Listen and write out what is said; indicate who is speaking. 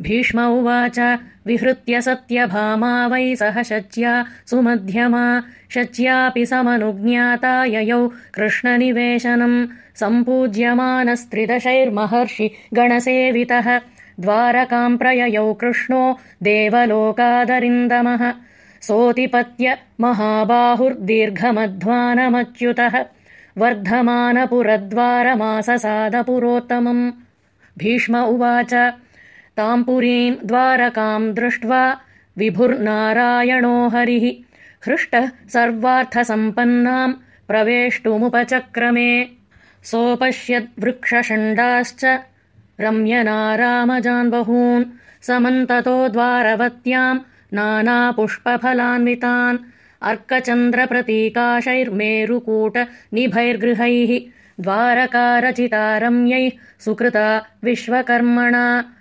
Speaker 1: भीष्म उवाच विहृत्य सत्यभामा वै सह शच्या सुमध्यमा। शच्यापि समनुज्ञाता ययौ कृष्णनिवेशनम् सम्पूज्यमानस्त्रिदशैर्महर्षि गणसेवितः। द्वारकाम् प्रययौ कृष्णो देवलोकादरिन्दमः। सोऽतिपत्य महाबाहुर्दीर्घमध्वानमच्युतः। वर्धमानपुरद्वारमाससादपुरोत्तमम्। भीष्म उवाच ताम् पुरीम् द्वारकाम् दृष्ट्वा विभुर्नारायणो हरिः। हृष्टः सर्वार्थसम्पन्नाम् प्रवेष्टुमुपचक्रमे। सोऽपश्यद्वृक्षषण्डाश्च रम्यनारामजान् बहून् समन्ततो द्वारवत्याम् नानापुष्पफलान्वितान् अर्कचन्द्रप्रतीकाशैर्मेरुकूटनिभैर्गृहैः। द्वारकारचिता रम्यैः सुकृता विश्वकर्मणा